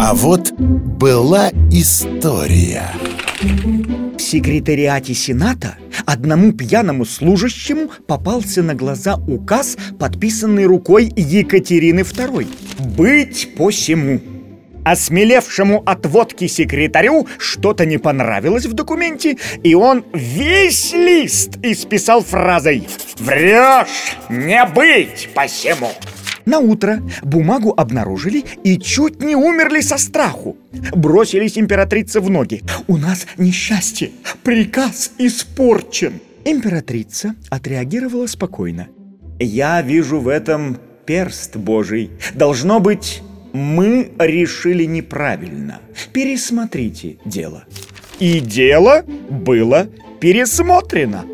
А вот была история. В секретариате Сената одному пьяному служащему попался на глаза указ, подписанный рукой Екатерины II. «Быть посему». Осмелевшему от водки секретарю что-то не понравилось в документе, и он весь лист исписал фразой «Врешь! Не быть посему!» На утро бумагу обнаружили и чуть не умерли со страху. Бросились императрице в ноги. «У нас несчастье! Приказ испорчен!» Императрица отреагировала спокойно. «Я вижу в этом перст Божий. Должно быть, мы решили неправильно. Пересмотрите дело». И дело было пересмотрено.